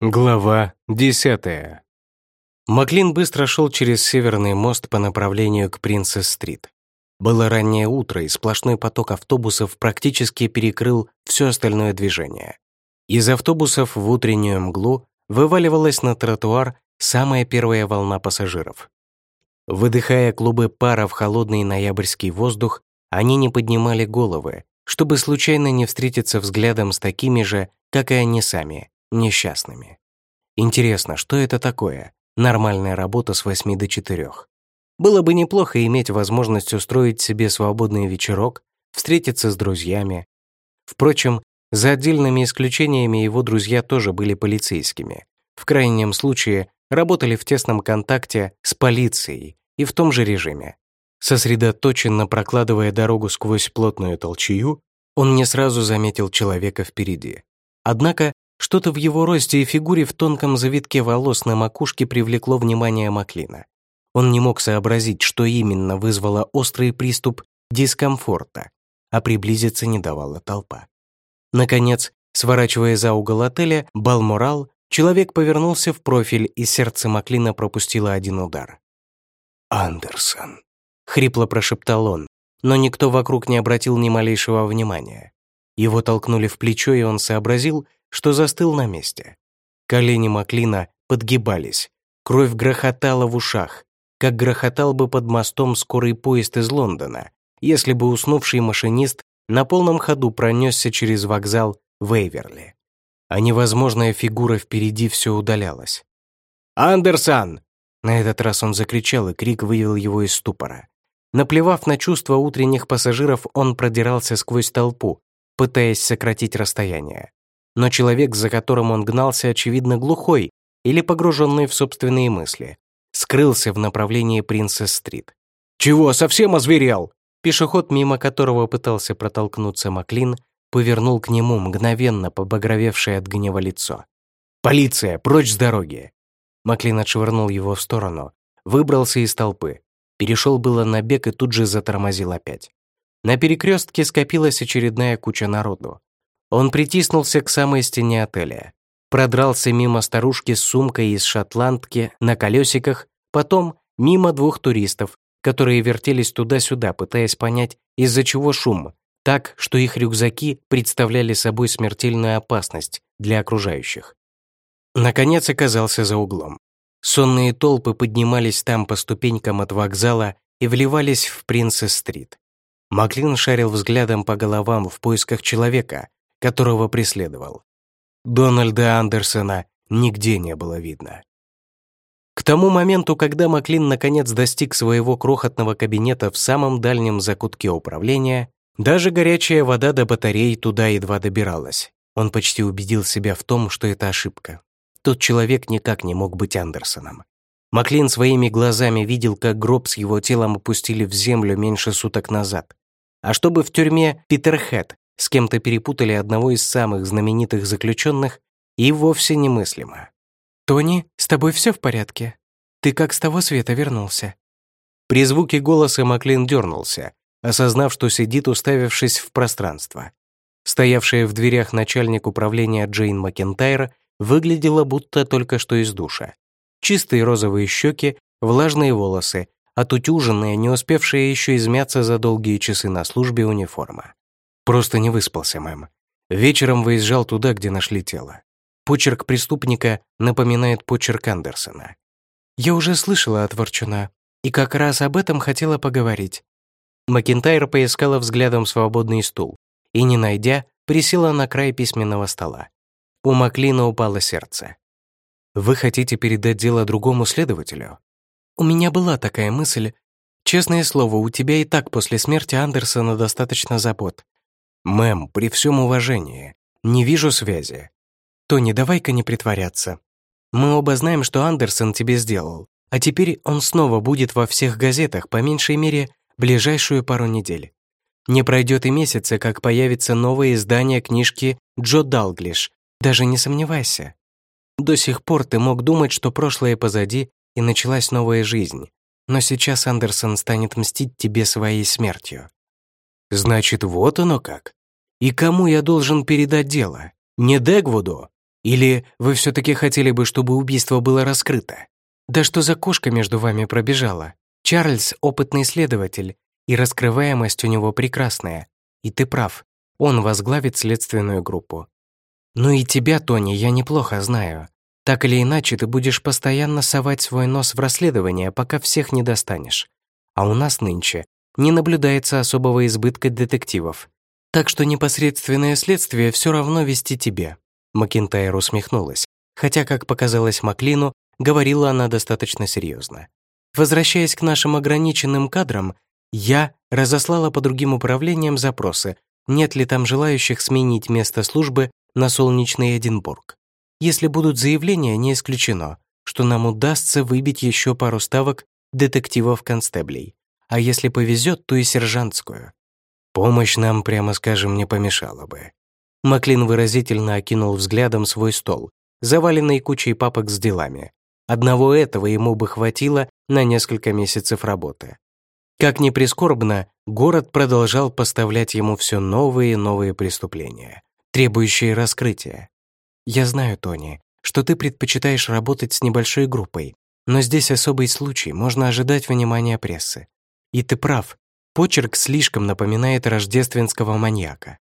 Глава 10. Маклин быстро шел через Северный мост по направлению к Принцесс-стрит. Было раннее утро, и сплошной поток автобусов практически перекрыл все остальное движение. Из автобусов в утреннюю мглу вываливалась на тротуар самая первая волна пассажиров. Выдыхая клубы пара в холодный ноябрьский воздух, они не поднимали головы, чтобы случайно не встретиться взглядом с такими же, как и они сами, несчастными. Интересно, что это такое? Нормальная работа с 8 до 4. Было бы неплохо иметь возможность устроить себе свободный вечерок, встретиться с друзьями. Впрочем, за отдельными исключениями его друзья тоже были полицейскими. В крайнем случае, работали в тесном контакте с полицией и в том же режиме. Сосредоточенно прокладывая дорогу сквозь плотную толчью, он не сразу заметил человека впереди. Однако что-то в его росте и фигуре в тонком завитке волос на макушке привлекло внимание Маклина. Он не мог сообразить, что именно вызвало острый приступ дискомфорта, а приблизиться не давала толпа. Наконец, сворачивая за угол отеля Балморал, человек повернулся в профиль, и сердце Маклина пропустило один удар. «Андерсон», — хрипло прошептал он, но никто вокруг не обратил ни малейшего внимания. Его толкнули в плечо, и он сообразил, что застыл на месте. Колени Маклина подгибались, кровь грохотала в ушах, как грохотал бы под мостом скорый поезд из Лондона, если бы уснувший машинист на полном ходу пронесся через вокзал Вейверли. А невозможная фигура впереди все удалялась. «Андерсон!» На этот раз он закричал, и крик вывел его из ступора. Наплевав на чувства утренних пассажиров, он продирался сквозь толпу, пытаясь сократить расстояние но человек, за которым он гнался, очевидно, глухой или погруженный в собственные мысли, скрылся в направлении Принцесс-стрит. «Чего, совсем озверел?» Пешеход, мимо которого пытался протолкнуться Маклин, повернул к нему мгновенно побагровевшее от гнева лицо. «Полиция! Прочь с дороги!» Маклин отшвырнул его в сторону, выбрался из толпы, перешел было на бег и тут же затормозил опять. На перекрестке скопилась очередная куча народу. Он притиснулся к самой стене отеля, продрался мимо старушки с сумкой из шотландки на колесиках, потом мимо двух туристов, которые вертелись туда-сюда, пытаясь понять, из-за чего шум, так, что их рюкзаки представляли собой смертельную опасность для окружающих. Наконец оказался за углом. Сонные толпы поднимались там по ступенькам от вокзала и вливались в Принцесс-стрит. Маклин шарил взглядом по головам в поисках человека, которого преследовал. Дональда Андерсона нигде не было видно. К тому моменту, когда Маклин наконец достиг своего крохотного кабинета в самом дальнем закутке управления, даже горячая вода до батареи туда едва добиралась. Он почти убедил себя в том, что это ошибка. Тот человек никак не мог быть Андерсоном. Маклин своими глазами видел, как гроб с его телом опустили в землю меньше суток назад. А чтобы в тюрьме Питерхед с кем-то перепутали одного из самых знаменитых заключенных, и вовсе немыслимо. «Тони, с тобой все в порядке? Ты как с того света вернулся?» При звуке голоса Маклин дернулся, осознав, что сидит, уставившись в пространство. Стоявшая в дверях начальник управления Джейн Макентайр выглядела будто только что из душа. Чистые розовые щеки, влажные волосы, отутюженная, не успевшая еще измяться за долгие часы на службе униформа. Просто не выспался, мэм. Вечером выезжал туда, где нашли тело. Почерк преступника напоминает почерк Андерсона. Я уже слышала от Ворчуна, и как раз об этом хотела поговорить. Макентайр поискала взглядом свободный стул и, не найдя, присела на край письменного стола. У Маклина упало сердце. «Вы хотите передать дело другому следователю?» «У меня была такая мысль. Честное слово, у тебя и так после смерти Андерсона достаточно забот. «Мэм, при всем уважении, не вижу связи». «Тони, давай-ка не притворяться. Мы оба знаем, что Андерсон тебе сделал, а теперь он снова будет во всех газетах, по меньшей мере, ближайшую пару недель. Не пройдет и месяца, как появится новое издание книжки Джо Далглиш, даже не сомневайся. До сих пор ты мог думать, что прошлое позади и началась новая жизнь, но сейчас Андерсон станет мстить тебе своей смертью. Значит, вот оно как. И кому я должен передать дело? Не Дегвуду? Или вы все-таки хотели бы, чтобы убийство было раскрыто? Да что за кошка между вами пробежала? Чарльз — опытный следователь, и раскрываемость у него прекрасная. И ты прав, он возглавит следственную группу. Ну и тебя, Тони, я неплохо знаю. Так или иначе, ты будешь постоянно совать свой нос в расследование, пока всех не достанешь. А у нас нынче не наблюдается особого избытка детективов. Так что непосредственное следствие все равно вести тебе. Макинтайр усмехнулась, хотя, как показалось Маклину, говорила она достаточно серьезно. Возвращаясь к нашим ограниченным кадрам, я разослала по другим управлениям запросы, нет ли там желающих сменить место службы на солнечный Эдинбург. Если будут заявления, не исключено, что нам удастся выбить еще пару ставок детективов-констеблей, а если повезет, то и сержантскую. Помощь нам, прямо скажем, не помешала бы. Маклин выразительно окинул взглядом свой стол, заваленный кучей папок с делами. Одного этого ему бы хватило на несколько месяцев работы. Как ни прискорбно, город продолжал поставлять ему все новые и новые преступления, требующие раскрытия. «Я знаю, Тони, что ты предпочитаешь работать с небольшой группой, но здесь особый случай, можно ожидать внимания прессы. И ты прав, почерк слишком напоминает рождественского маньяка.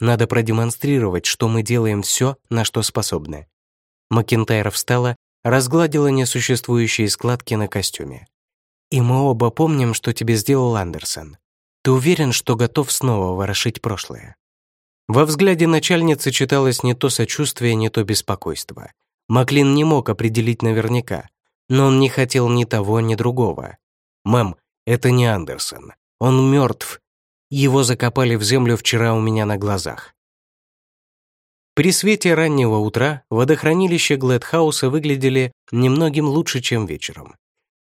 Надо продемонстрировать, что мы делаем все, на что способны». Макентайр встала разгладила несуществующие складки на костюме. «И мы оба помним, что тебе сделал Андерсон. Ты уверен, что готов снова ворошить прошлое?» Во взгляде начальницы читалось не то сочувствие, не то беспокойство. Маклин не мог определить наверняка, но он не хотел ни того, ни другого. «Мэм, это не Андерсон. Он мертв. Его закопали в землю вчера у меня на глазах. При свете раннего утра водохранилища Глэдхауса выглядели немногим лучше, чем вечером.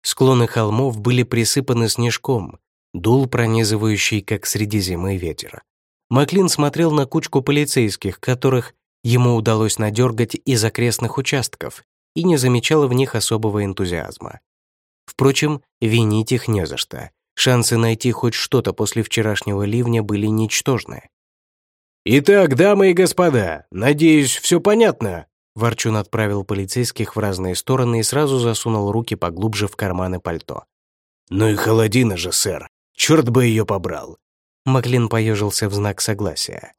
Склоны холмов были присыпаны снежком, дул пронизывающий, как среди зимы, ветер. Маклин смотрел на кучку полицейских, которых ему удалось надергать из окрестных участков, и не замечал в них особого энтузиазма. Впрочем, винить их не за что. Шансы найти хоть что-то после вчерашнего ливня были ничтожны. «Итак, дамы и господа, надеюсь, все понятно?» Ворчун отправил полицейских в разные стороны и сразу засунул руки поглубже в карманы пальто. «Ну и холодина же, сэр! Черт бы ее побрал!» Маклин поежился в знак согласия.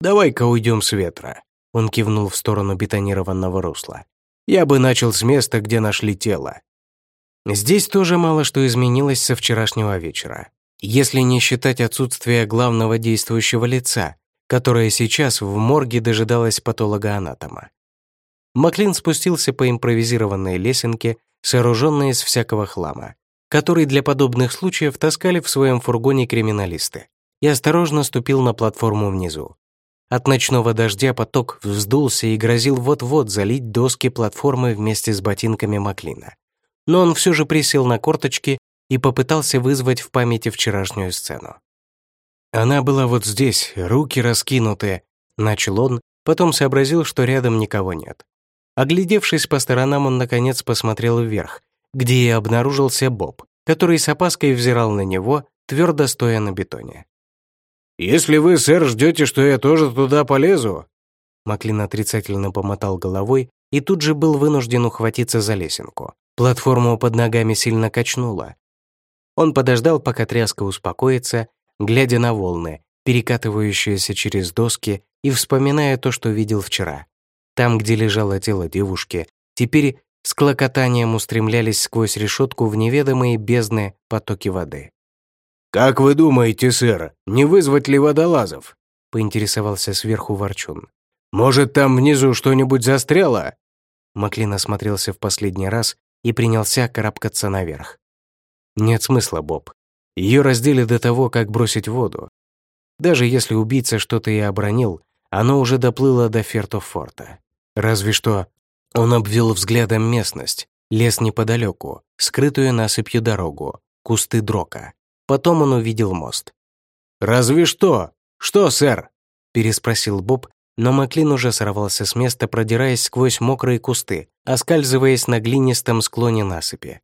«Давай-ка уйдем с ветра», — он кивнул в сторону бетонированного русла. «Я бы начал с места, где нашли тело». Здесь тоже мало что изменилось со вчерашнего вечера, если не считать отсутствие главного действующего лица, которая сейчас в морге дожидалась патологоанатома. Маклин спустился по импровизированной лесенке, сооруженной из всякого хлама, который для подобных случаев таскали в своем фургоне криминалисты, и осторожно ступил на платформу внизу. От ночного дождя поток вздулся и грозил вот-вот залить доски платформы вместе с ботинками Маклина. Но он все же присел на корточки и попытался вызвать в памяти вчерашнюю сцену. Она была вот здесь, руки раскинуты, начал он, потом сообразил, что рядом никого нет. Оглядевшись по сторонам, он наконец посмотрел вверх, где и обнаружился Боб, который с опаской взирал на него, твердо стоя на бетоне. «Если вы, сэр, ждете, что я тоже туда полезу...» Маклин отрицательно помотал головой и тут же был вынужден ухватиться за лесенку. Платформу под ногами сильно качнуло. Он подождал, пока тряска успокоится, глядя на волны, перекатывающиеся через доски и вспоминая то, что видел вчера. Там, где лежало тело девушки, теперь с клокотанием устремлялись сквозь решетку в неведомые бездны потоки воды. «Как вы думаете, сэр, не вызвать ли водолазов?» — поинтересовался сверху Ворчун. «Может, там внизу что-нибудь застряло?» Маклин осмотрелся в последний раз и принялся карабкаться наверх. «Нет смысла, Боб. Ее раздели до того, как бросить воду. Даже если убийца что-то и обронил, оно уже доплыло до Фертофорта. Разве что он обвел взглядом местность, лес неподалеку, скрытую насыпью дорогу, кусты дрока. Потом он увидел мост. «Разве что? Что, сэр?» переспросил Боб, но Маклин уже сорвался с места, продираясь сквозь мокрые кусты, оскальзываясь на глинистом склоне насыпи.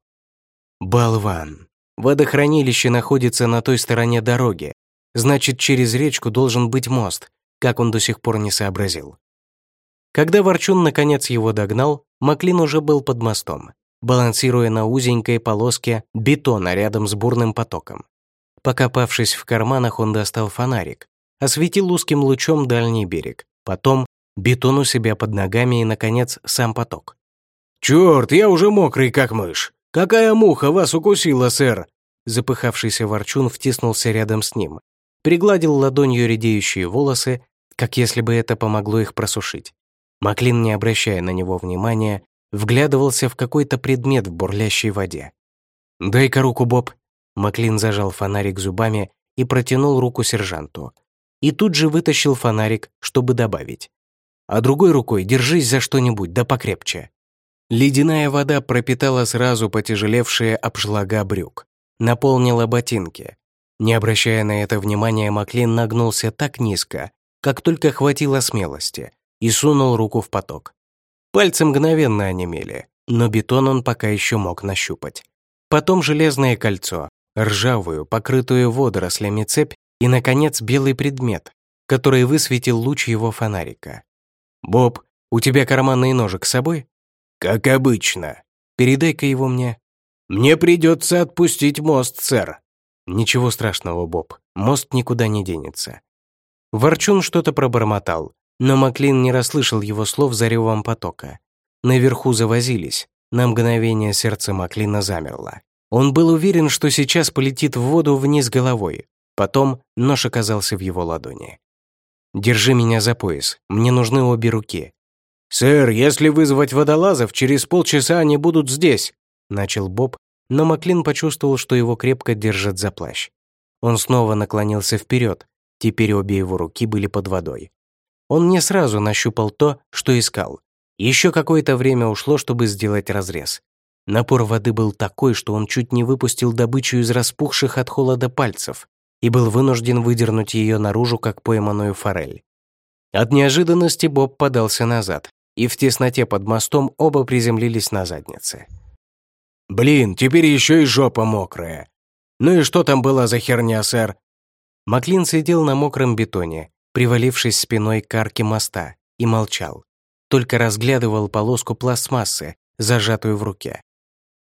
«Болван!» Водохранилище находится на той стороне дороги. Значит, через речку должен быть мост, как он до сих пор не сообразил. Когда Ворчун наконец его догнал, Маклин уже был под мостом, балансируя на узенькой полоске бетона рядом с бурным потоком. Покопавшись в карманах, он достал фонарик, осветил узким лучом дальний берег, потом бетон у себя под ногами и, наконец, сам поток. «Черт, я уже мокрый, как мышь! Какая муха вас укусила, сэр?» Запыхавшийся ворчун втиснулся рядом с ним, пригладил ладонью редеющие волосы, как если бы это помогло их просушить. Маклин, не обращая на него внимания, вглядывался в какой-то предмет в бурлящей воде. «Дай-ка руку, Боб!» Маклин зажал фонарик зубами и протянул руку сержанту. И тут же вытащил фонарик, чтобы добавить. «А другой рукой держись за что-нибудь, да покрепче». Ледяная вода пропитала сразу потяжелевшие обшлага брюк, наполнила ботинки. Не обращая на это внимания, Маклин нагнулся так низко, как только хватило смелости, и сунул руку в поток. Пальцы мгновенно онемели, но бетон он пока еще мог нащупать. Потом железное кольцо, ржавую, покрытую водорослями цепь и, наконец, белый предмет, который высветил луч его фонарика. «Боб, у тебя карманный ножик с собой?» «Как обычно. Передай-ка его мне». «Мне придется отпустить мост, сэр». «Ничего страшного, Боб. Мост никуда не денется». Ворчун что-то пробормотал, но Маклин не расслышал его слов за ревом потока. Наверху завозились. На мгновение сердце Маклина замерло. Он был уверен, что сейчас полетит в воду вниз головой. Потом нож оказался в его ладони. «Держи меня за пояс. Мне нужны обе руки». «Сэр, если вызвать водолазов, через полчаса они будут здесь», — начал Боб, но Маклин почувствовал, что его крепко держат за плащ. Он снова наклонился вперед. Теперь обе его руки были под водой. Он не сразу нащупал то, что искал. Еще какое-то время ушло, чтобы сделать разрез. Напор воды был такой, что он чуть не выпустил добычу из распухших от холода пальцев и был вынужден выдернуть ее наружу, как пойманную форель. От неожиданности Боб подался назад, и в тесноте под мостом оба приземлились на заднице. «Блин, теперь еще и жопа мокрая. Ну и что там была за херня, сэр?» Маклин сидел на мокром бетоне, привалившись спиной к арке моста, и молчал. Только разглядывал полоску пластмассы, зажатую в руке.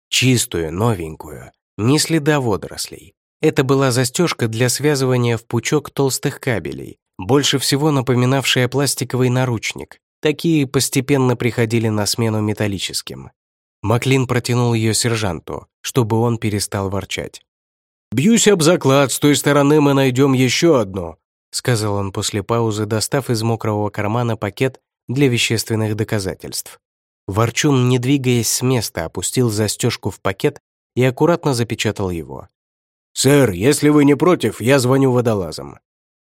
Чистую, новенькую, ни следа водорослей. Это была застежка для связывания в пучок толстых кабелей, больше всего напоминавшая пластиковый наручник. Такие постепенно приходили на смену металлическим. Маклин протянул ее сержанту, чтобы он перестал ворчать. «Бьюсь об заклад, с той стороны мы найдем еще одну», сказал он после паузы, достав из мокрого кармана пакет для вещественных доказательств. Ворчун, не двигаясь с места, опустил застежку в пакет и аккуратно запечатал его. «Сэр, если вы не против, я звоню водолазам.